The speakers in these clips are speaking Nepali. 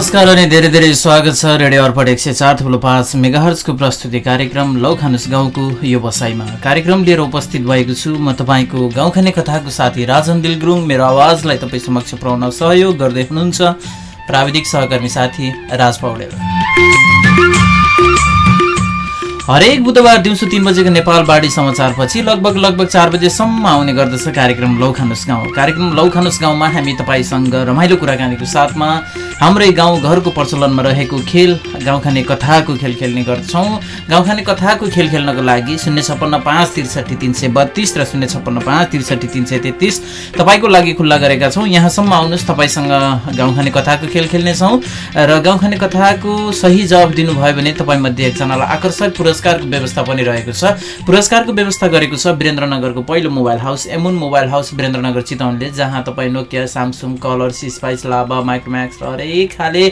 नमस्कार अनि धेरै धेरै स्वागत छ रेडियो अर्पण एक सय चार थुप्रो पाँच मेगाहर्सको प्रस्तुति कार्यक्रम लौ खानुस गाउँको यो बसाइमा। कार्यक्रम लिएर उपस्थित भएको छु म तपाईँको गाउँखाने कथाको साथी राजन दिल गुरुङ मेरो आवाजलाई तपाईँ समक्ष पुर्याउन सहयोग गर्दै हुनुहुन्छ प्राविधिक सहकर्मी साथी राज पौडेल हरेक बुधबार दिउँसो तिन बजेको नेपाल बाढी समाचारपछि लगभग लगभग चार बजेसम्म आउने गर्दछ कार्यक्रम लौखानुस गाउँ। कार्यक्रम लौखानुस गाउँमा हामी तपाईँसँग रमाइलो कुराकानीको साथमा हाम्रै गाउँ घरको प्रचलनमा रहेको खेल गाउँखाने कथाको खेल खेल्ने गर्छौँ। गाउँखाने कथाको खेल खेल्नको लागि शून्य छप्पन्न पाँच त्रिसठी तिन सय बत्तिस र शून्य छप्पन्न पाँच त्रिसठी तिन सय तेत्तिस तपाईँको लागि खुल्ला गरेका छौँ। यहाँसम्म आउनुहोस् तपाईँसँग गाउँखाने कथाको खेल खेल्नेछौँ। र गाउँखाने कथाको सही जवाब दिनुभयो भने तपाईँमध्ये एकजनालाई आकर्षक पुरस्कार पुरस्कारको व्यवस्था पनि रहेको छ। पुरस्कारको व्यवस्था गरेको छ वीरेन्द्रनगरको पहिलो मोबाइल हाउस एमुन मोबाइल हाउस वीरेन्द्रनगर चितवनले जहाँ तपाईँ Nokia Samsung Colors Spice Lava Micromax हरेक खाले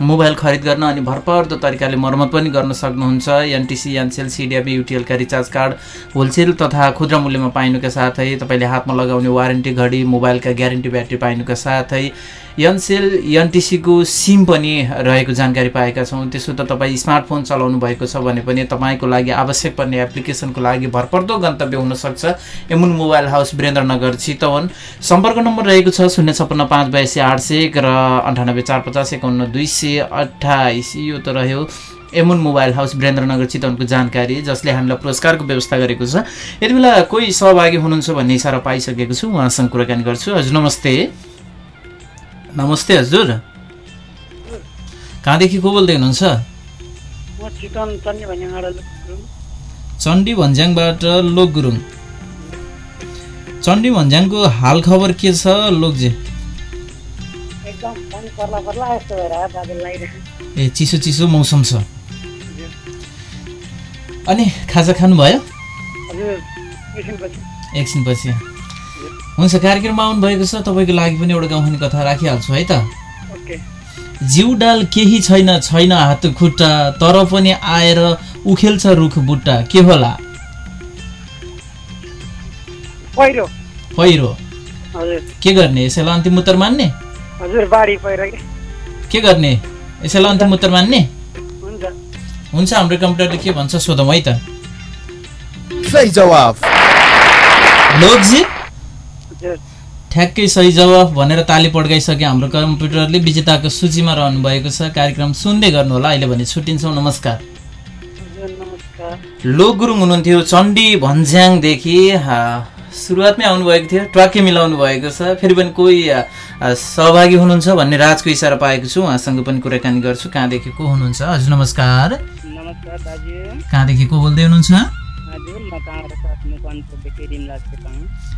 मोबाइल खरिद गर्न अनि भरपर्दो तरिकाले मर्मत पनि गर्न सक्नुहुन्छ। एनटिसी एनसेल सिडिएबी युटिएलका रिचार्ज कार्ड होलसेल तथा खुद्रा मूल्यमा पाइनुका साथै तपाईँले हातमा लगाउने वारेन्टी घडी मोबाइलका ग्यारेन्टी ब्याट्री पाइनुका साथै एनसेल एनटिसीको सिम पनि रहेको जानकारी पाएका छौँ। त्यसो त तपाईँ स्मार्टफोन चलाउनु भएको छ भने पनि तपाईँको लागि आवश्यक पर्ने एप्लिकेसनको लागि भरपर्दो गन्तव्य हुनसक्छ। एमुन मोबाइल हाउस वीरेन्द्रनगर चितवन। सम्पर्क नम्बर रहेको छ शून्य छप्पन्न पाँच बयासी आठ सय एक र अन्ठानब्बे चार पचास एकाउन्न दुई सय अठाइस यो त रह्यो एमुन मोबाइल हाउस वीरेन्द्रनगर चितवनको जानकारी जसले हामीलाई पुरस्कारको व्यवस्था गरेको छ। यति बेला कोही सहभागी हुनुहुन्छ भन्ने इसारा पाइसकेको छु। उहाँसँग कुराकानी गर्छु। हजुर नमस्ते। नमस्ते हजुर। कहाँदेखि को बोल्दै हुनुहुन्छ? चण्डी भन्ज्याङबाट लोक गुरुङ। चण्डी भन्ज्याङको हाल खबर के छ लोकजी? ए चिसो चिसो मौसम छ। अनि खाजा खानुभयो? एकछिनपछि। हुन्छ कार्यक्रममा आउनुभएको छ तपाईँको लागि पनि एउटा गाउँखाने कथा राखिहाल्छु है त? जिउडाल केही छैन छैन हात खुट्टा तर पनि आएर उखेल्छ रुख बुट्टा के होला? पहिरो। पहिरो। हजुर। के गर्ने यसैलाई अन्तिम उत्तर मान्ने? हजुर बाढी पहिरो कि। के गर्ने यसैलाई अन्तिम उत्तर मान्ने? हुन्छ। हुन्छ हाम्रो कम्प्युटरले के भन्छ सोधौँ है त। सही जवाफ। लोकजी ठ्याक्कै सही जवाफ भनेर ताली पड्काइसके हाम्रो कम्प्युटरले विजेताको सूचीमा रहनु भएको छ। कार्यक्रम सुन्दै गर्नु होला अहिले भने छुट्टिन्छौँ। नमस्कार। लोक गुरुङ हुनुहुन्थ्यो चण्डी भन्ज्याङदेखि। सुरुवातमै आउनुभएको थियो। ट्वाक्कै मिलाउनु भएको छ। फेरि पनि कोही सहभागी हुनुहुन्छ भन्ने राजको इसारा पाएको छु। उहाँसँग पनि कुराकानी गर्छु। कहाँदेखि को हुनुहुन्छ? हजुर नमस्कार। कहाँदेखि को बोल्दै हुनुहुन्छ?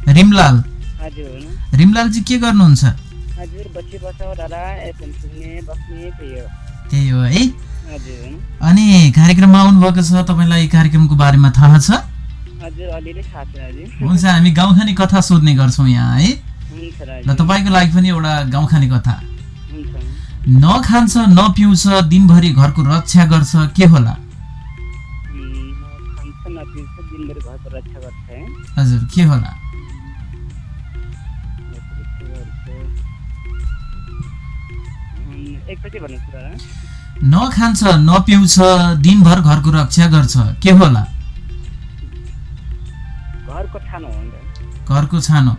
रिमलाल। रिमलालजी के गर्नुहुन्छ? त्यही हो। हो अनि कार्यक्रममा आउनुभएको छ तपाईँलाई कार्यक्रमको बारेमा थाहा छ? हुन्छ हामी गाउँखाने कथा सोध्ने गर्छौँ यहाँ है। र तपाईँको लागि पनि एउटा गाउँखाने कथा। नखान्छ नपिउँछ दिनभरि घरको रक्षा गर्छ के होला? हजुर के होला? नखान्छ नपिउँछ दिनभर घरको रक्षा गर्छ। के होला? घरको छानो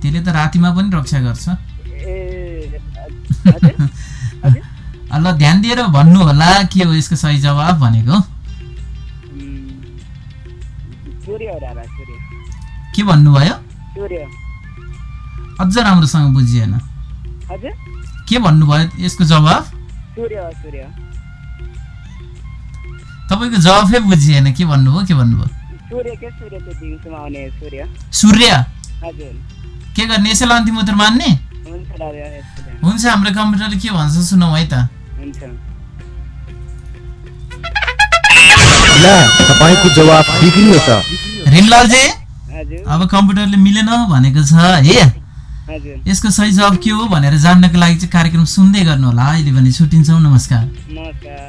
त्यसले त रातिमा पनि रक्षा गर्छ। ल ध्यान दिएर भन्नु होला के हो यसको सही जवाब भनेको। के भन्नुभयो? अझ राम्रोसँग बुझिएन। हजुर? के भन्नुभयो यसको जवाब सूर्य हो सूर्य तपाईँको जवाफै बुझिएन के भन्नुभयो के भन्नुभयो? सूर्य। के गर्ने यसैलाई अन्तिम उत्तर मान्ने? हुन्छ हाम्रो कम्प्युटरले के भन्छ सुनौ है त। हुन्छ। ला तपाईँको जवाफ बिग्रियो त। रिमलालजी अब कम्प्युटरले मिलेन भनेको छ है। यसको सही जवाब के हो भनेर जान्नको लागि चाहिँ कार्यक्रम सुन्दै गर्नु होला। अहिले भने छुट्टिन्छौँ। नमस्कार। नमस्कार।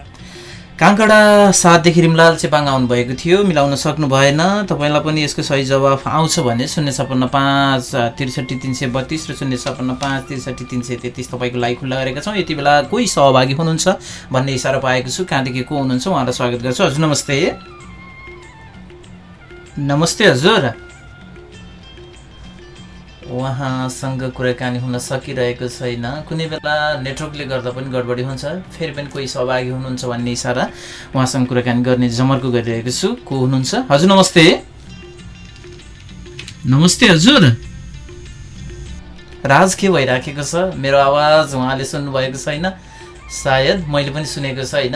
काङ्कडा सातदेखि रिमलाल चेपाङ आउनुभएको थियो। मिलाउन सक्नु भएन। तपाईँलाई पनि यसको सही जवाफ आउँछ भने शून्य छपन्न पाँच त्रिसठी तिन सय बत्तिस र शून्य छपन्न पाँच त्रिसठी तिन सय तेत्तिस तपाईँको लागि खुल्ला गरेका छौँ। यति बेला कोही सहभागी हुनुहुन्छ भन्ने इसारा पाएको छु। कहाँदेखि को हुनुहुन्छ? उहाँलाई स्वागत गर्छु। हजुर नमस्ते। नमस्ते हजुर। उहाँसँग कुराकानी हुन सकिरहेको छैन। कुनै बेला नेटवर्कले गर्दा पनि गडबडी हुन्छ। फेरि पनि कोही सहभागी हुनुहुन्छ भन्ने इसारा उहाँसँग कुराकानी गर्ने जमर्को गरिरहेको छु। को हुनुहुन्छ? हजुर नमस्ते। नमस्ते हजुर। राज के भइराखेको छ? मेरो आवाज उहाँले सुन्नुभएको छैन। सायद मैले पनि सुनेको छैन।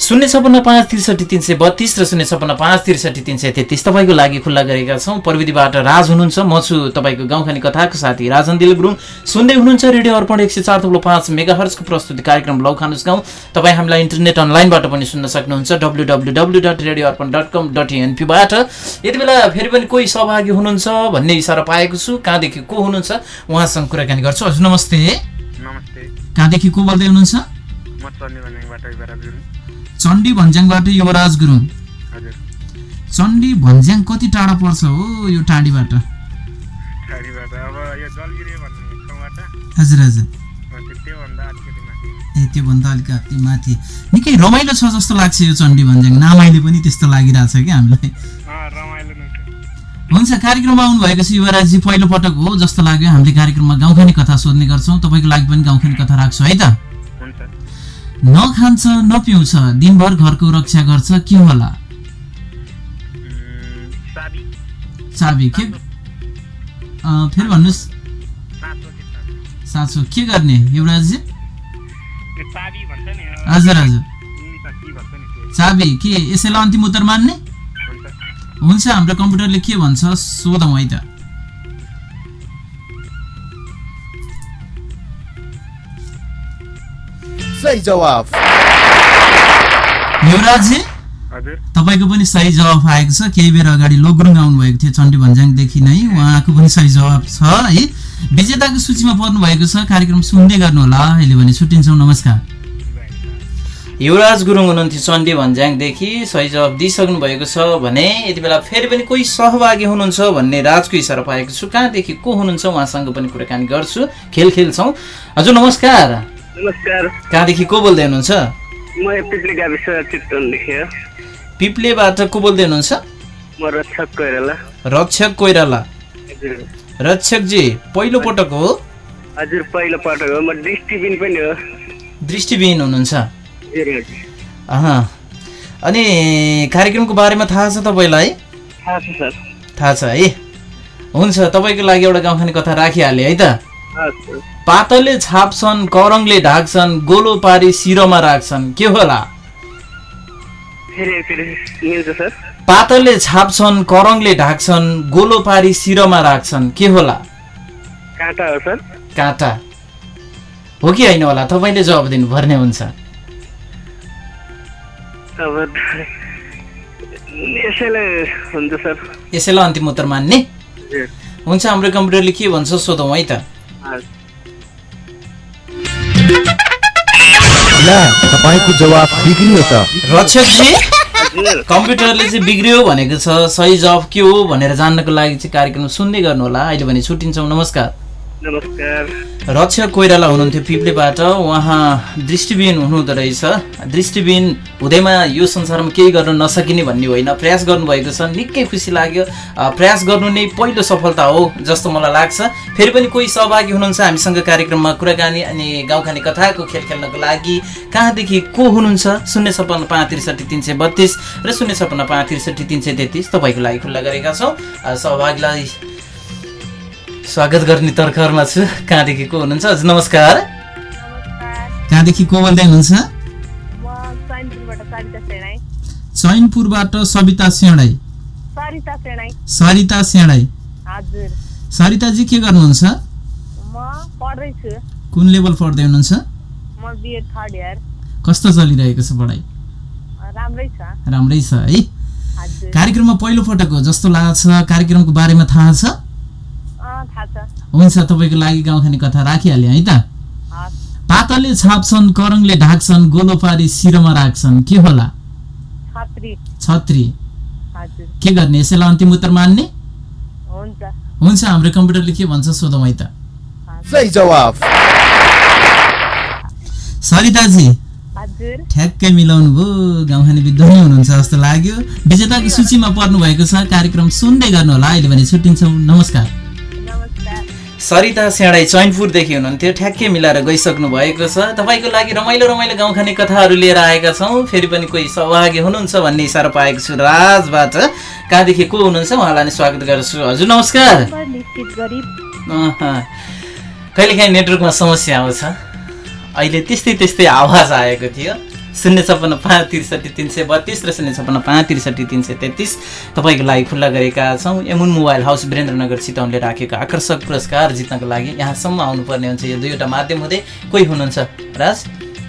शून्य छपन्न पाँच त्रिसठी तिन सय बत्तिस र शून्य छपन्न पाँच त्रिसठी तिन सय तेत्तिस तपाईँको लागि खुल्ला गरेका छौँ। प्रविधिबाट राज हुनुहुन्छ। म छु तपाईँको गाउँखाने कथाको साथी राजन दिल गुरुङ सुन्दै हुनुहुन्छ रेडियो अर्पण एक सय चार थप्लो पाँच मेगा हर्सको प्रस्तुति कार्यक्रम लौ खानुस गाउँ। तपाईँ हामीलाई इन्टरनेट अनलाइनबाट पनि सुन्न सक्नुहुन्छ। W W W dot radio Arpan dot com dot एनपीबाट यति बेला फेरि पनि कोही सहभागी हुनुहुन्छ भन्ने इसारा पाएको छु। कहाँदेखि को हुनुहुन्छ? उहाँसँग कुराकानी गर्छु। हजुर नमस्ते। नमस्ते। कहाँदेखि को बोल्दै हुनुहुन्छ? युवराज चण्डी भन्ज्याङबाट युवराज गुरुङ। चण्डी भन्ज्याङ कति टाढा पर्छ हो यो टाढीबाट? हजुर हजुर। ए त्योभन्दा अलिकति माथि। निकै रमाइलो छ जस्तो लाग्छ यो चण्डी भन्ज्याङ। नामाइले पनि त्यस्तो लागिरहेछ कि हामीलाई। हुन्छ कार्यक्रममा आउनुभएको छ युवराजजी पहिलो पटक हो जस्तो लाग्यो। हामीले कार्यक्रममा गाउँखाने कथा सोध्ने गर्छौँ। तपाईँको लागि पनि गाउँखाने कथा राख्छु है त? नखान्छ नपिउँछ दिनभर घरको रक्षा गर्छ के होला? चाबी। के? फेरि भन्नुहोस्। साँचो के गर्ने अ, हजुर हजुर। चाबी के? यसैलाई अन्तिम उत्तर मान्ने? हुन्छ हाम्रो कम्प्युटरले के भन्छ सोधौँ है त। सही जवाफ। युवराजजी हजुर। तपाईँको पनि सही जवाफ आएको छ। केही बेर अगाडि लोग्रुङ आउनुभएको थियो चण्डी भन्ज्याङदेखि नै। उहाँको पनि सही जवाब छ है। विजेताको सूचीमा पर्नु भएको छ कार्यक्रम सुन्दै गर्नुहोला। अहिले भने छुट्टिन्छौँ। नमस्कार। युवराज गुरुङ हुनुहुन्थ्यो चण्डी भन्ज्याङदेखि। सही जवाब दिइसक्नु भएको छ भने यति बेला फेरि पनि कोही सहभागी हुनुहुन्छ भन्ने राजको इसारा पाएको छु। कहाँदेखि को हुनुहुन्छ? उहाँसँग पनि कुराकानी गर्छु। खेल खेल्छौँ। हजुर नमस्कार। नमस्कार। कहाँदेखि को बोल्दै हुनुहुन्छ? म पिप्ली गाविस चितवनदेखि हो। पिप्लेबाट को बोल्दै हुनुहुन्छ? म रक्षक कोइराला। रक्षक कोइराला। रक्षकजी पहिलो पटक हो? हजुर पहिलो पटक हो। म दृष्टिबिन पनि हो। दृष्टिविहीन हुनुहुन्छ। अनि कार्यक्रमको बारेमा थाहा छ तपाईँलाई? थाहा छ सर। थाहा छ है। हुन्छ तपाईँको लागि एउटा गाउँखाने कथा राखिहालेँ है त। पातलले छाप्छन् करङले ढाक्छन् गोलो पारी शिरमा राख्छन्। के होला? पातलले छाप्छन् करङले ढाक्छन् गोलो पारी शिरमा राख्छन्। के होला? काँटा हो सर। काँटा। हो कि होइन होला? तपाईँले जवाब दिनुपर्ने हुन्छ। यसैलाई हुन्छ सर। यसैलाई अन्तिम उत्तर मान्ने? हुन्छ हाम्रो कम्प्युटरले के भन्छ सोधौँ है त। हस् ला तपाईँको जवाफ बिग्रियो त। रक्षकजी कम्प्युटरले चाहिँ बिग्रियो भनेको छ सही जवाब के हो भनेर जान्नको लागि चाहिँ कार्यक्रम सुन्दै गर्नु होला अहिले भने छुट्टिन्छौँ। नमस्कार। नमस्कार। रक्षक कोइराला हुनुहुन्थ्यो पिप्लेबाट। उहाँ दृष्टिविहीन हुनुहुँदो रहेछ। दृष्टिविहीन हुँदैमा यो संसारमा केही गर्न नसकिने भन्ने होइन। प्रयास गर्नुभएको छ। निकै खुसी लाग्यो। प्रयास गर्नु नै पहिलो सफलता हो जस्तो मलाई लाग्छ। फेरि पनि कोही सहभागी हुनुहुन्छ हामीसँग कार्यक्रममा कुराकानी अनि गाउँखाने कथाको खेल खेल्नको लागि। कहाँदेखि को हुनुहुन्छ? शून्य छप्पन्न पाँच त्रिसठी तिन सय बत्तिस र शून्य छप्पन्न पाँच त्रिसठी तिन सय तेत्तिस तपाईँको लागि खुल्ला गरेका छौँ। सहभागीलाई स्वागत गर्ने तर्खरमा छु। कहाँदेखि को हुनुहुन्छ? हजुर नमस्कार। नमस्कार कहाँदेखि को बोल्दै हुनुहुन्छ? चैनपुरबाट सविता सेणाई। सरिता सेणाई। सरिता सेणाई। हजुर। सरिताजी के गर्नुहुन्छ? कुन लेभल पढ्दै हुनुहुन्छ? म बिएड थर्ड इयर। कस्तो चलिरहेको छ पढाइ? राम्रै छ। राम्रै छ है। हजुर। कार्यक्रममा पहिलो पटक हो जस्तो लाग्छ। कार्यक्रमको बारेमा थाहा छ। हुन्छ तपाईँको लागि गाउँखाने कथा राखिहालेँ है त? पातले छाप्छन् करङले ढाक्छन् गोलो पारी शिरमा राख्छन्। के होला? छत्री। छत्री। हजुर। के गर्ने? यसैलाई अन्तिम उत्तर मान्ने? हुन्छ। हुन्छ हाम्रो कम्प्युटरले के भन्छ सोधौँ है त। सही जवाफ। सरिताजी। हजुर। ठ्याक्कै मिलाउनु भयो। गाउँखाने विद्वानै हुनुहुन्छ जस्तो लाग्यो। विजेताको सूचीमा पर्नु भएको छ। कार्यक्रम सुन्दै गर्नु होला अहिले भने छुट्टिन्छौँ। नमस्कार। सरिता सेडाई चैनपुरदेखि हुनुहुन्थ्यो। ठ्याक्कै मिलाएर गइसक्नु भएको छ। तपाईँको लागि रमाइलो रमाइलो गाउँखाने कथाहरू लिएर आएका छौँ। फेरि पनि कोही सहभागी हुनुहुन्छ भन्ने इसारा पाएको छु राजबाट। कहाँदेखि को हुनुहुन्छ? उहाँलाई नि स्वागत गर्छु। हजुर नमस्कार। कहिलेकाहीँ नेटवर्कमा समस्या आउँछ। अहिले त्यस्तै त्यस्तै आवाज आएको थियो। शून्य छप्पन्न पाँच त्रिसठी तिन सय बत्तिस र शून्य छप्पन्न पाँच त्रिसठी तिन सय तेत्तिस तपाईँको लागि खुल्ला गरेका छौँ। एमुन मोबाइल हाउस वीरेन्द्रनगर चितवनले राखेको आकर्षक पुरस्कार जित्नको लागि यहाँसम्म आउनुपर्ने हुन्छ। यो दुईवटा माध्यम हुँदै कोही हुनुहुन्छ? राज?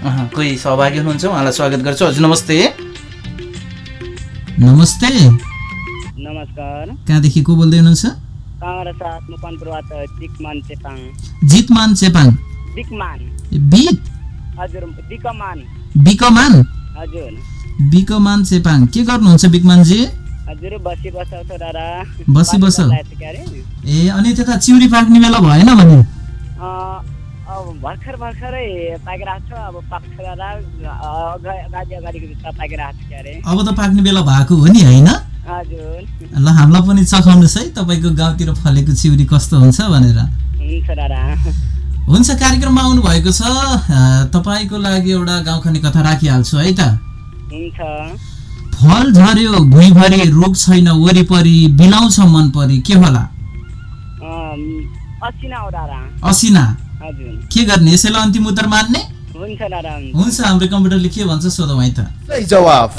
अहँ, कोही सहभागी हुनुहुन्छ? उहाँलाई स्वागत गर्छु। हजुर नमस्ते। नमस्ते। नमस्कार। कहाँदेखि को बोल्दै हुनुहुन्छ? जितमान चेपाङ। हजुर बिकमान। बिकमान चेपाङ के गर्नुहुन्छ बिकमानजी? बसी बसी ए अनि त्यता चिउरी पाक्ने बेला भएन भने? भर्खर भर्खरै पाकिरहेको छ। अब पाक्छ अब त पाक्ने बेला भएको हो नि होइन? ल हामीलाई पनि चखाउनुहोस् है। तपाईँको गाउँतिर फलेको चिउरी कस्तो हुन्छ भनेर। हुन्छ हुन्छ कार्यक्रममा आउनु भएको छ तपाईँको लागि एउटा गाउँखाने कथा राखिहाल्छु है त? हुन्छ। फल झर्यो भुइँभरि रुख छैन वरिपरि बिलाउँछ मन परी के होला? अँ, असिना के गर्ने? यसैलाई अन्तिम उत्तर मान्ने? हुन्छ हाम्रो कम्प्युटरले के भन्छ सोधौँ है त। सही जवाफ।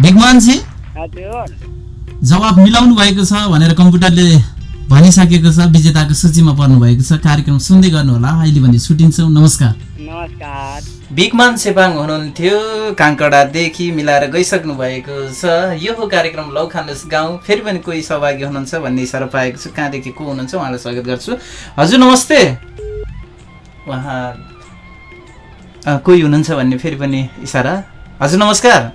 भिगमानजी हजुर। जवाब मिलाउनु भएको छ भनेर कम्प्युटरले भनिसकेको छ विजेताको सूचीमा पर्नु भएको छ। कार्यक्रम सुन्दै गर्नु होला अहिले भने छुट्टिन्छौँ नमस्कार। नमस्कार। बिगमान सेपाङ हुनुहुन्थ्यो। काङ्कडादेखि मिलाएर गइसक्नु भएको छ। यो हो कार्यक्रम लौ खानुहोस् गाउँ। फेरि पनि कोही सहभागी हुनुहुन्छ भन्ने इसारा पाएको छु। कहाँदेखि को हुनुहुन्छ उहाँलाई स्वागत गर्छु। हजुर नमस्ते। उहाँ अ, कोही हुनुहुन्छ भन्ने फेरि पनि इसारा। हजुर नमस्कार।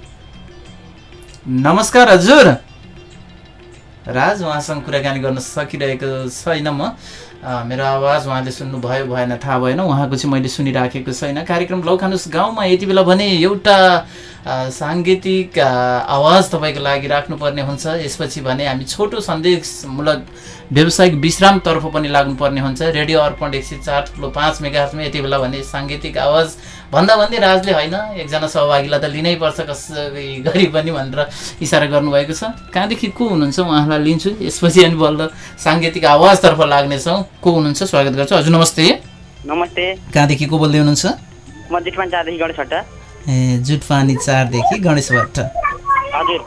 नमस्कार हजुर। राज उहाँसँग कुराकानी गर्न सकिरहेको छैन म। मेरो आवाज उहाँले सुन्नु भयो भएन थाहा भएन। उहाँको चाहिँ मैले सुनिराखेको छैन। कार्यक्रम लौ खानुहोस् गाउँमा यति बेला भने एउटा साङ्गीतिक आवाज तपाईँको लागि राख्नुपर्ने हुन्छ। यसपछि भने हामी छोटो सन्देशमूलक व्यावसायिक विश्रामतर्फ पनि लाग्नुपर्ने हुन्छ। रेडियो अर्पण एक सय चार ठुलो पाँच मेगाहर्जमा यति बेला भने साङ्गीतिक आवाज भन्दा भन्दै राजले होइन एकजना सहभागीलाई त लिनै पर्छ कसै गरी पनि भनेर इसारा गर्नुभएको छ। कहाँदेखि को हुनुहुन्छ? उहाँलाई लिन्छु। यसपछि अनि बल्ल साङ्गीतिक आवाजतर्फ लाग्नेछौँ। को हुनुहुन्छ? स्वागत गर्छु। हजुर नमस्ते। नमस्ते। कहाँदेखि को बोल्दै हुनुहुन्छ? म चारदेखि गणेश ए जुटपानी चारदेखि गणेश भट्ट। हजुर।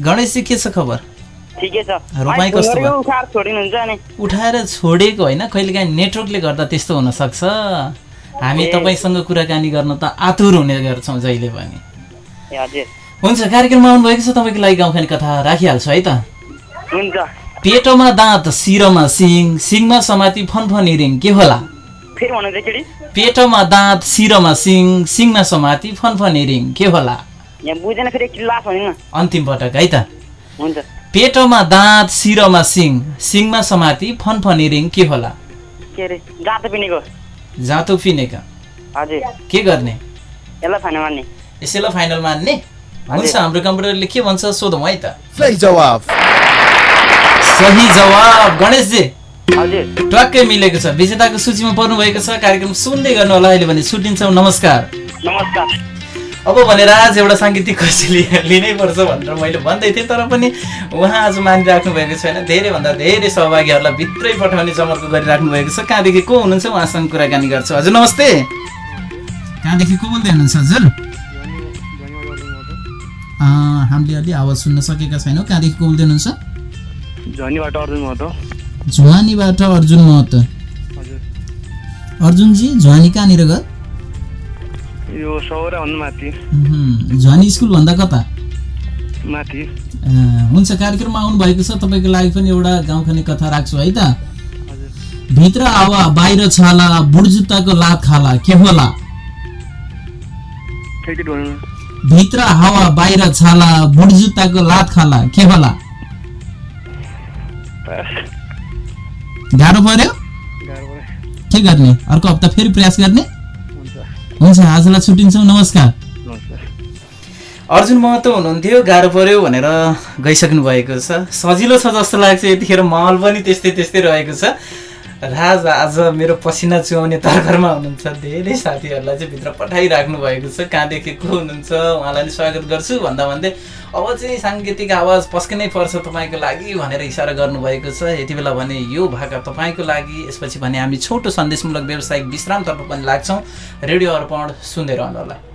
गणेशजी के छ खबर? ठिकै छ। रोपाइँ अहिले फोन कस्तो उठाएर छोडेको होइन। कहिलेकाहीँ नेटवर्कले गर्दा त्यस्तो हुनसक्छ। हामी। तपाईँसँग कुराकानी गर्न त आतुर हुने गर्छौँ जहिले पनि। हुन्छ कार्यक्रममा आउनुभएको छ तपाईँको लागि गाउँखाने कथा राखिहाल्छु है त। हुन्छ। पेटमा दाँत शिरमा सिङ सिङमा समाति फनफनी रिङ के होला? पेटमा दाँत शिरमा सिङ सिङमा समाति फनफनी रिङ के होला? अन्तिम पटक है त। पेटमा दाँत शिरमा सिङ सिङमा समाति फनफनी रिङ के होला? जातो पिनेको के गर्ने? यसलाई फाइनल मान्ने। हुन्छ हाम्रो कम्प्युटरले के भन्छ सोधौँ है त। सही जवाफ। सही जवाब गणेशजी। हजुर। ट्वाक्कै मिलेको छ। विजेताको सूचीमा पर्नु भएको छ। कार्यक्रम सुन्दै गर्नु होला अहिले भने छुट्टिन्छौँ। नमस्कार। नमस्कार। अब भनेर आज एउटा साङ्गीतिक खुसी लि- लिनै पर्छ भनेर मैले भन्दै थिएँ तर पनि उहाँ आज मानिराख्नु भएको छैन। धेरैभन्दा धेरै सहभागीहरूलाई भित्रै पठाउने जमर्को गरिराख्नु भएको छ। कहाँदेखि को हुनुहुन्छ? उहाँसँग कुराकानी गर्छु। हजुर नमस्ते। कहाँदेखि को बोल्दै हुनुहुन्छ हजुर? हामीले अलि आवाज सुन्न सकेका छैनौँ। कहाँदेखि को बोल्दै हुनुहुन्छ? झनीबाट अर्जुन महतो। झुवानीबाट अर्जुन महतो। हजुर। अर्जुनजी झुवानी कहाँनिर घर? यो सौरा भन्नु माथि। झुवानी स्कुलभन्दा कता? माथि। हुन्छ कार्यक्रममा आउनुभएको छ। तपाईँको लागि पनि एउटा गाउँखाने कथा राख्छु है त? भित्र आवा बाहिर छाला बुढजुत्ताको लात खाला के होला? भित्र हावा बाहिर छाला बुट जुत्ताको लात खाला के होला? गाह्रो पर्यो। के गर्ने? अर्को हप्ता फेरि प्रयास गर्ने? हुन्छ आजलाई छुट्टिन्छौँ। नमस्कार। अर्जुन महतो हुनुहुन्थ्यो गाह्रो पर्यो भनेर गइसक्नु भएको छ। सजिलो छ जस्तो लाग्छ यतिखेर माहौल पनि त्यस्तै त्यस्तै रहेको छ। राज आज मेरो पसिना चुहाउने तर्करमा हुनुहुन्छ। धेरै साथीहरूलाई चाहिँ भित्र पठाइराख्नु भएको छ। कहाँदेखि को हुनुहुन्छ? उहाँलाई नि स्वागत गर्छु। भन्दा भन्दै अब चाहिँ साङ्गीतिक आवाज पस्किनै पर्छ तपाईँको लागि भनेर इसारा गर्नुभएको छ। यति बेला भने यो भाका तपाईँको लागि। यसपछि भने हामी छोटो सन्देशमूलक व्यावसायिक विश्रामतर्फ पनि लाग्छौँ। रेडियो अर्पण सुन्दै रहनु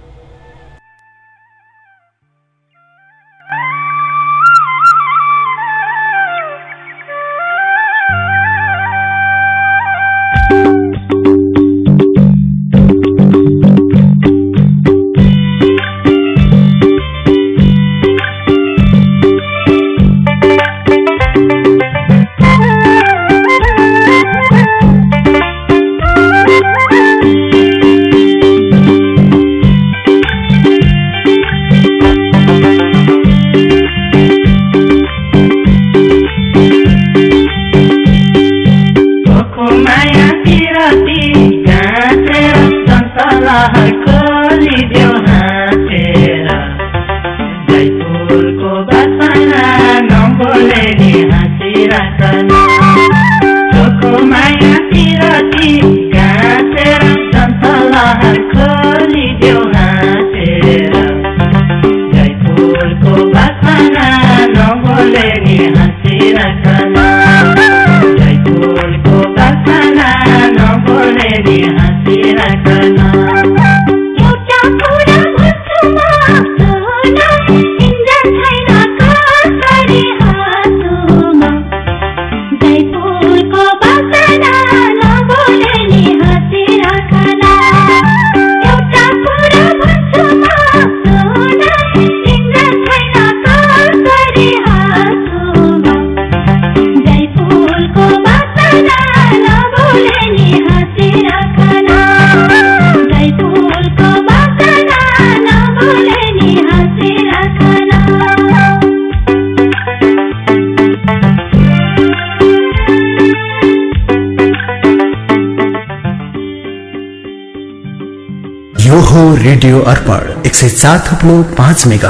रेडियो अर्पण एक सय चार थप्लो पाँच मेगा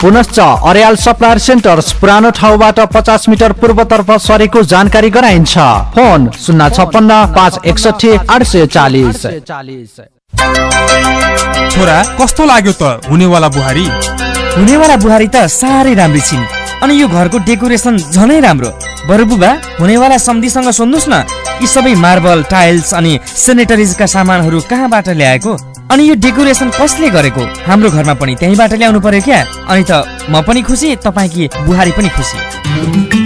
पुनश्च अर्याल सप्लायर सेन्टर्स पुरानो ठाउँबाट पचास मिटर पूर्वतर्फ सरेको जानकारी गराइन्छ। फोन शून्य छप्पन्न पाँच एकसठी आठ सय चालिस। छोरा कस्तो लाग्यो त हुनेवाला बुहारी? हुनेवाला बुहारी त साह्रै राम्री छिन्। अनि यो घरको डेकोरेसन झनै राम्रो। बरु बुबा हुनेवाला सम्धिसँग सोध्नुहोस् न यी सबै मार्बल टाइल्स अनि सेनेटरिजका सामानहरू कहाँबाट ल्याएको? अनि यो डेकोरेसन कसले गरेको? हाम्रो घरमा पनि त्यहीँबाट ल्याउनु पर्यो क्या? अनि त म पनि खुसी तपाईँकी बुहारी पनि खुसी?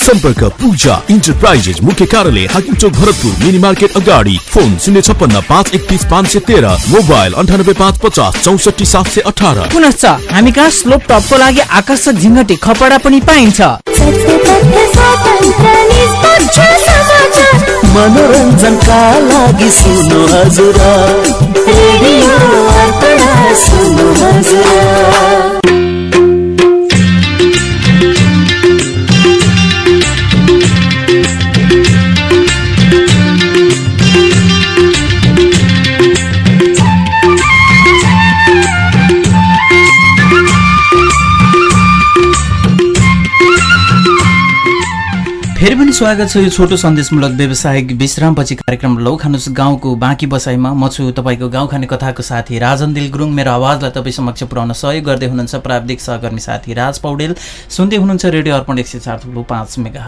सम्पर्क पूजा इन्टरप्राइजेस मुख्य कार्यालय हाकिम चौक भरतपुर मिनी मार्केट अगाडि। फोन शून्य छप्पन्न पाँच एकतिस पाँच सय तेह्र। मोबाइल अन्ठानब्बे पाँच पचास चौसठी सात सय अठार। पुनश्च हामी कहाँ स्लोप टपको लागि आकर्षक झिङ्गटे खपडा पनि पाइन्छ। मनोरञ्जनका लागि सुन्नु हजुर। रेडियो अर्पण सुन्नु हजुर। पनि स्वागत छ यो छोटो सन्देशमूलक व्यावसायिक विश्रामपछि कार्यक्रम लौ खानुस् गाउँको बाँकी बसाइमा। म छु तपाईँको गाउँ खाने कथाको साथी राजन दिल गुरुङ मेरो आवाजलाई तपाईँ समक्ष पुर्याउन सहयोग गर्दै हुनुहुन्छ प्राविधिक सहकर्मी साथी राज पौडेल। सुन्दै हुनुहुन्छ रेडियो अर्पण एक सय चार थुप्रो पाँच मेगा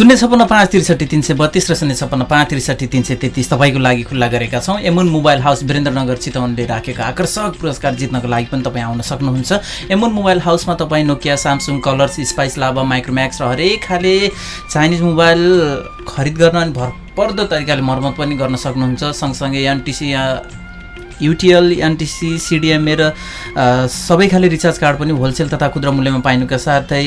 शून्य छपन्न पाँच त्रिसठी तिन सय बत्तिस र शून्य छपन्न पाँच त्रिसठी तिन सय तेत्तिस तपाईँको लागि खुल्ला गरेका छौँ। एमुन मोबाइल हाउस वीरेन्द्रनगर चितवनले राखेको आकर्षक पुरस्कार जित्नको लागि पनि तपाईँ आउन सक्नुहुन्छ। एमुन मोबाइल हाउसमा तपाईँ Nokia Samsung Colors Spice Lava Micromax र हरेक खाले चाइनिज मोबाइल खरिद गर्न अनि भरपर्दो तरिकाले मर्मत पनि गर्न सक्नुहुन्छ। सँगसँगै एनटिसी युटिएल एनटिसी सिडिएमए र सबै खाले रिचार्ज कार्ड पनि होलसेल तथा खुद्रा मूल्यमा पाइनुका साथै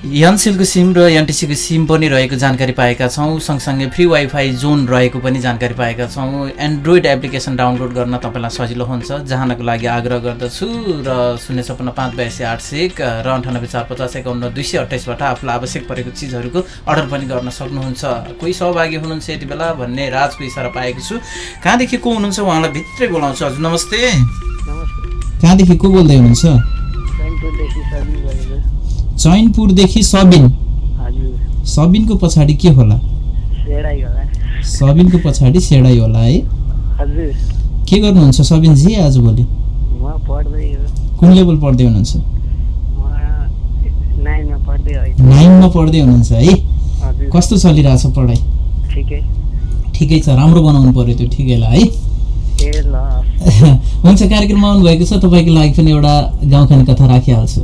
एनसेलको सिम र एनटिसीको सिम पनि रहेको जानकारी पाएका छौँ। सँगसँगै फ्री वाइफाई जोन रहेको पनि जानकारी पाएका छौँ। एन्ड्रोइड एप्लिकेसन डाउनलोड गर्न तपाईँलाई सजिलो हुन्छ। जहाँनको लागि आग्रह गर्दछु र शून्य छप्पन्न पाँच बयासी आठ सय एक र अन्ठानब्बे चार पचास एकाउन्न दुई सय अट्ठाइसबाट आफूलाई आवश्यक परेको चिजहरूको अर्डर पनि गर्न सक्नुहुन्छ। कोही सहभागी हुनुहुन्छ यति बेला भन्ने राजको इसारा पाएको छु। कहाँदेखि को हुनुहुन्छ उहाँलाई भित्रै बोलाउँछु। हजुर नमस्ते। कहाँदेखि को बोल्दै हुनुहुन्छ? चैनपुरदेखि सबिन। सबिनको पछाडि के होला? सबिनको पछाडि सेडाई होला है? के गर्नुहुन्छ सबिनजी आजभोलि कुन लेभल पढ्दै हुनुहुन्छ? नाइनमा पढ्दै हुनुहुन्छ है? कस्तो चलिरहेछ पढाइ? ठिकै। छ राम्रो बनाउनु पर्यो त्यो ठिकैलाई है? हुन्छ कार्यक्रममा आउनुभएको छ तपाईँको लागि पनि एउटा गाउँखाने कथा राखिहाल्छु।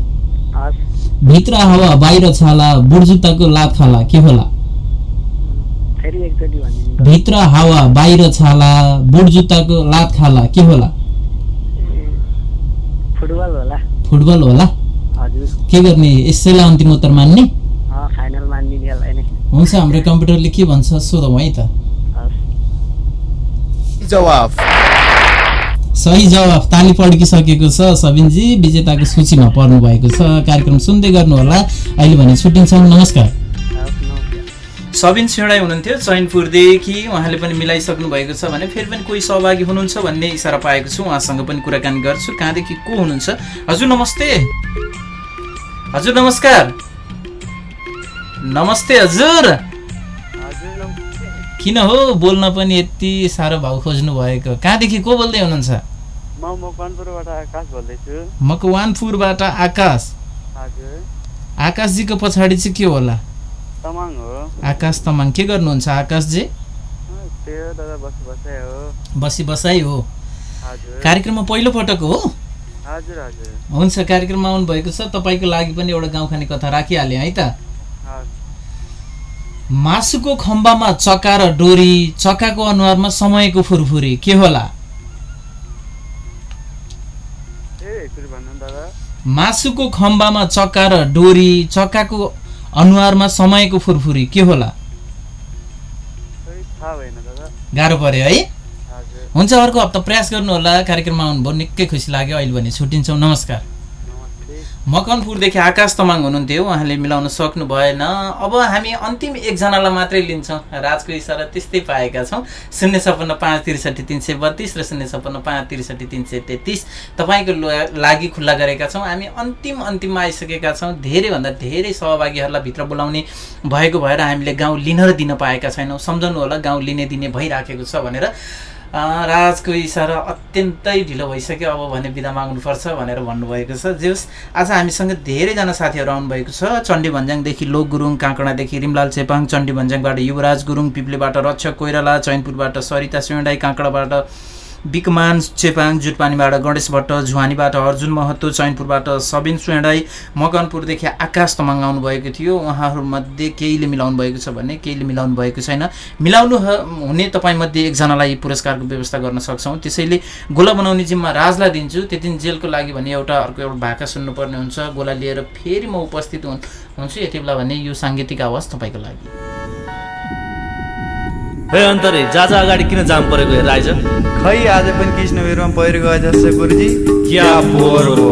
भित्र हावा बाहिर छाला बुढजुत्ताको लात खाला के होला? भित्र हावा बाहिर छाला बुढजुत्ताको लात खाला के होला? फुटबल होला। फुटबल होला? के गर्ने? यसैलाई अन्तिम उत्तर मान्ने? हुन्छ हाम्रो कम्प्युटरले के भन्छ सोधौँ है त। जवाफ। सही जवाफ ताली पड्किसकेको छ सबिनजी विजेताको सूचीमा पर्नु भएको छ। कार्यक्रम सुन्दै गर्नुहोला। अहिले भने छुट्टिन्छौँ। नमस्कार। सबिन सेडाई हुनुहुन्थ्यो चैनपुरदेखि उहाँले पनि मिलाइसक्नु भएको छ भने फेरि पनि कोही सहभागी हुनुहुन्छ भन्ने इसारा पाएको छु। उहाँसँग पनि कुराकानी गर्छु। कहाँदेखि को हुनुहुन्छ? हजुर नमस्ते। हजुर नमस्कार। नमस्ते हजुर। किन हो? बोल्न पनि यति साह्रो भाउ खोज्नु भएको कहाँदेखि को बोल्दै हुनुहुन्छ? म मकवानपुरबाट आकाश बोल्दैछु। मकवानपुरबाट आकाश। हजुर। आकाशजीको पछाडि चाहिँ के होला? तमाङ हो। आकाश तमाङ। के गर्नुहुन्छ आकाशजी? बस बसाइ हो। कार्यक्रममा पहिलो पटक हो? हुन्छ कार्यक्रममा आउनुभएको छ। तपाईँको लागि पनि एउटा गाउँ खाने कथा राखिहालेँ है त। मासुको खम्बामा चक्का र डोरी चक्काको अनुहारमा समयको फुरफुरी। के होला? मासुको खम्बामा चक्का र डोरी चक्काको अनुहारमा समयको फुरफुरी के होला? गाह्रो पर्यो है? हुन्छ अर्को हप्ता प्रयास गर्नु होला। कार्यक्रममा आउनुभयो निकै खुसी लाग्यो। अहिले भने छुट्टिन्छौँ। नमस्कार। मकनपुरदेखि आकाश तमाङ हुनुहुन्थ्यो। उहाँले मिलाउन सक्नु भएन। अब हामी अन्तिम एकजनालाई मात्रै लिन्छौँ। राजको इसारा त्यस्तै पाएका छौँ। शून्य छपन्न पाँच त्रिसठी तिन सय बत्तिस र शून्य छपन्न पाँच त्रिसठी तिन सय तेत्तिस तपाईँको लागि खुल्ला गरेका छौँ। हामी अन्तिम अन्तिममा आइसकेका छौँ। धेरैभन्दा धेरै सहभागीहरूलाई भित्र बोलाउने भएको भएर हामीले गाउँ लिन र दिन पाएका छैनौँ। सम्झाउनु होला गाउँ लिने दिने भइराखेको छ भनेर राजको इसारा अत्यन्तै ढिलो भइसक्यो अब भने बिदा माग्नुपर्छ भनेर भन्नुभएको छ। जे होस् आज हामीसँग धेरैजना साथीहरू आउनुभएको छ। चण्डी भन्ज्याङदेखि लोक गुरुङ काँक्रादेखि रिमलाल चेपाङ चण्डी भन्ज्याङबाट युवराज गुरुङ पिप्लेबाट रक्षक कोइराला चैनपुरबाट सरिता सिउँडाई काँक्राबाट बिकमान चेपाङ जुटपानीबाट गणेश भट्ट झुवानीबाट अर्जुन महतो चैनपुरबाट सबिन स्वेडाई मकनपुरदेखि आकाश तमाङ आउनुभएको थियो। उहाँहरूमध्ये केहीले मिलाउनु भएको छ भने केहीले मिलाउनु भएको छैन। मिलाउनु हुने तपाईँमध्ये एकजनालाई पुरस्कारको व्यवस्था गर्न सक्छौँ। त्यसैले गोला बनाउने जिम्मा राजलाई दिन्छु। त्यति दिन जेलको लागि भने एउटा अर्को एउटा भाका सुन्नुपर्ने हुन्छ। गोला लिएर फेरि म उपस्थित हुन् हुन्छु। यति बेला भने यो साङ्गीतिक आवाज तपाईँको लागि। हे अन्तरे जा जा अगाडि किन जाम परेको हेर आइज खै आज पनि कृष्णवीरमा पहिरो गए जस्तो गुरुजी? क्या पोहोर हो?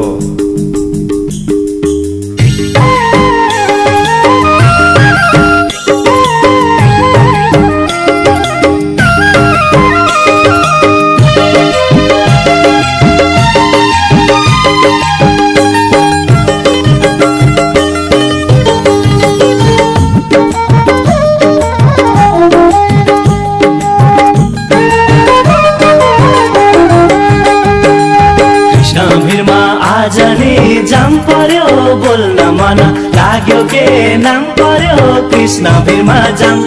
नाम पर्यो कृष्ण भिरमा जाम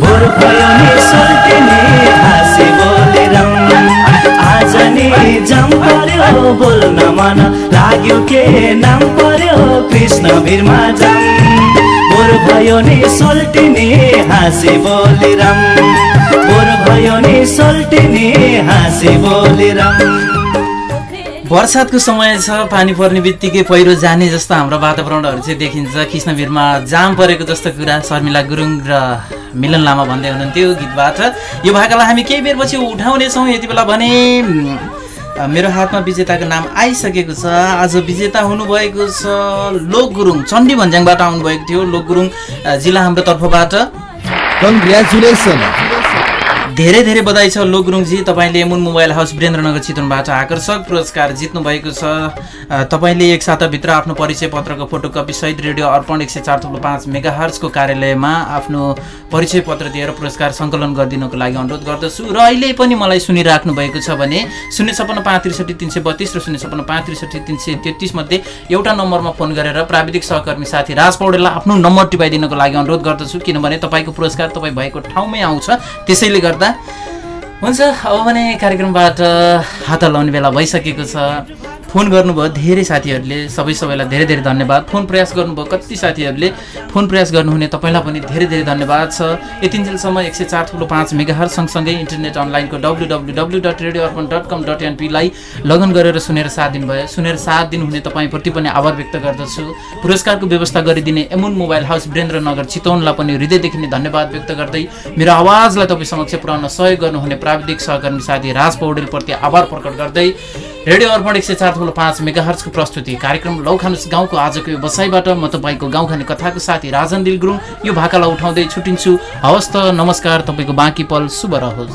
भोर भयो नि सोल्टिने हाँसी बोलेर। आज नि जाम पर्यो बोल्न मन। लाग्यो के नाम पर्यो कृष्ण भिरमा जाम भोर भयो नि सोल्टिने हाँसी बोलेर। भोर भयो नि सोल्टिने हाँसी बोलेर। बर्सातको समय छ पानी पर्ने बित्तिकै पहिरो जाने जस्तो हाम्रो वातावरणहरू चाहिँ देखिन्छ। कृष्णवीरमा जाम परेको जस्तो कुरा शर्मिला गुरुङ र मिलन लामा भन्दै हुनुहुन्थ्यो गीतबाट। यो भाकालाई हामी केही बेरपछि उठाउनेछौँ। यति बेला भने मेरो हातमा विजेताको नाम आइसकेको छ। आज विजेता हुनुभएको छ लोक गुरुङ। चण्डी भन्ज्याङबाट आउनुभएको थियो। लोक गुरुङ जिल्ला हाम्रो तर्फबाट। कङ्ग्रेचुलेसन धेरै धेरै बधाई छ। लो गुरुङजी तपाईँले मुन मोबाइल हाउस वीरेन्द्रनगर चितवनबाट आकर्षक पुरस्कार जित्नु भएको छ तपाईँले एक साताभित्र आफ्नो परिचय पत्रको फोटोकपी सहित रेडियो अर्पण एक सय चार थप्लो पाँच मेगा हर्चको कार्यालयमा आफ्नो परिचय पत्र दिएर पुरस्कार सङ्कलन गरिदिनुको लागि अनुरोध गर्दछु। र अहिले पनि मलाई सुनिराख्नु भएको छ भने शून्य छपन्न पाँच त्रिसठी तिन सय बत्तिस र शून्य छपन्न पाँच त्रिसठी तिन सय तेत्तिस मध्ये एउटा नम्बरमा फोन गरेर प्राविधिक सहकर्मी साथी राज पौडेललाई आफ्नो नम्बर टिपाइदिनको लागि अनुरोध गर्दछु। किनभने तपाईँको पुरस्कार तपाईँ भएको ठाउँमै आउँछ। त्यसैले गर्दा हुन्छ। अब भने कार्यक्रमबाट हात हल्लाउने बेला भइसकेको छ। फोन गर्नुभयो धेरै साथीहरूले सबै सबैलाई धेरै धेरै धन्यवाद। फोन प्रयास गर्नुभयो कति साथीहरूले फोन प्रयास गर्नुहुने तपाईँलाई पनि धेरै धेरै धन्यवाद छ। यतिन्जेलसम्म एक सय चार ठुलो पाँच मेगाहर सँगसँगै इन्टरनेट अनलाइनको W W W dot radio Arpan dot com dot एनपीलाई लगन गरेर सुनेर साथ दिनुभयो सुनेर साथ दिनुहुने तपाईँप्रति पनि आभार व्यक्त गर्दछु। पुरस्कारको व्यवस्था गरिदिने एमुन मोबाइल हाउस वीरेन्द्रनगर चितवनलाई पनि हृदयदेखि नै धन्यवाद व्यक्त गर्दै मेरो आवाजलाई तपाईँ समक्ष पुर्याउन सहयोग गर्नुहुने प्राविधिक सहकर्मी साथी राज पौडेलप्रति आभार प्रकट गर्दै रेडियो अर्पण एक सय चार थुलो पाँच मेगा हर्चको प्रस्तुति कार्यक्रम लौखानुस गाउँको आजको यो बसाइबाट म तपाईँको गाउँखाने कथाको साथी राजन दिल गुरुङ यो भाकालाई उठाउँदै छुटिन्छु। हवस् त नमस्कार तपाईँको बाँकी पल शुभ रहोस्।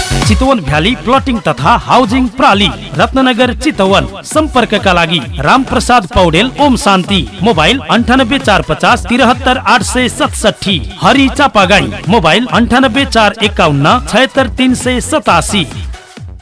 चितवन भ्याली प्लटिङ तथा हाउसिङ प्रणाली रत्नगर चितवन। सम्पर्कका लागि राम प्रसाद पौडेल ओम शान्ति। मोबाइल अन्ठानब्बे चार पचास तिरहत्तर आठ सय सतसठी हरि चापागाई। मोबाइल अन्ठानब्बे चार एकाउन्न छयत्तर तिन सय सतासी।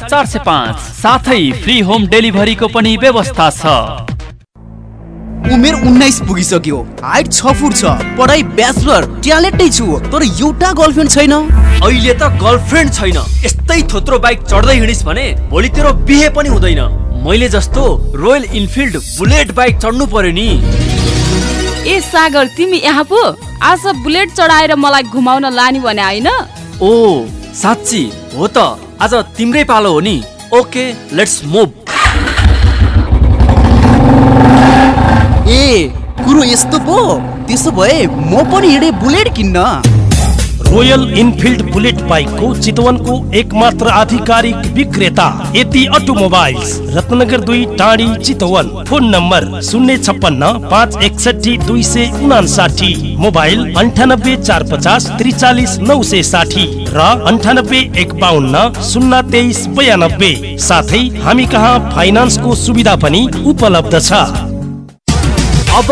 चार सय पाँच। साथै फ्री होम डेलिभरीको पनि व्यवस्था छ। उमेर उन्नाइस पुगिसक्यो। हाइट छ फुट छ। पढाइ ब्याचलर। ट्यालेन्टै छु। तर एउटा गर्लफ्रेन्ड छैन। अहिले त गर्लफ्रेन्ड छैन। यस्तै थोत्रो बाइक चढ्दै हिँडिस् भने भोलि तेरो बिहे पनि हुँदैन। मैले जस्तो रोयल इनफिल्ड बुलेट बाइक चढ्नु पर्यो नि। ए सागर तिमी यहाँ पो। आज बुलेट चढाएर मलाई घुमाउन लाने भने होइन? ओ साँच्ची हो त। आज तिम्रै पालो हो नि। ओके लेट्स मुभ ए कुरो यस्तो पो। त्यसो भए म पनि हिँडे बुलेट किन्न। रोयल इनफिल्ड बुलेट बाइकको चितवनको एकमात्र आधिकारिक विक्रेता यति अटोमोबाइल्स रत्नगर दुई टाढी चितवन फोन नम्बर शून्य छप्पन्न पाँच एकसठी दुई सय उनासाठी मोबाइल अन्ठानब्बे चार पचास त्रिचालिस नौ सय साठी र अन्ठानब्बे एक बाहन्न शून्य तेइस बयानब्बे साथै हामी कहाँ फाइनान्सको सुविधा पनि उपलब्ध छ अब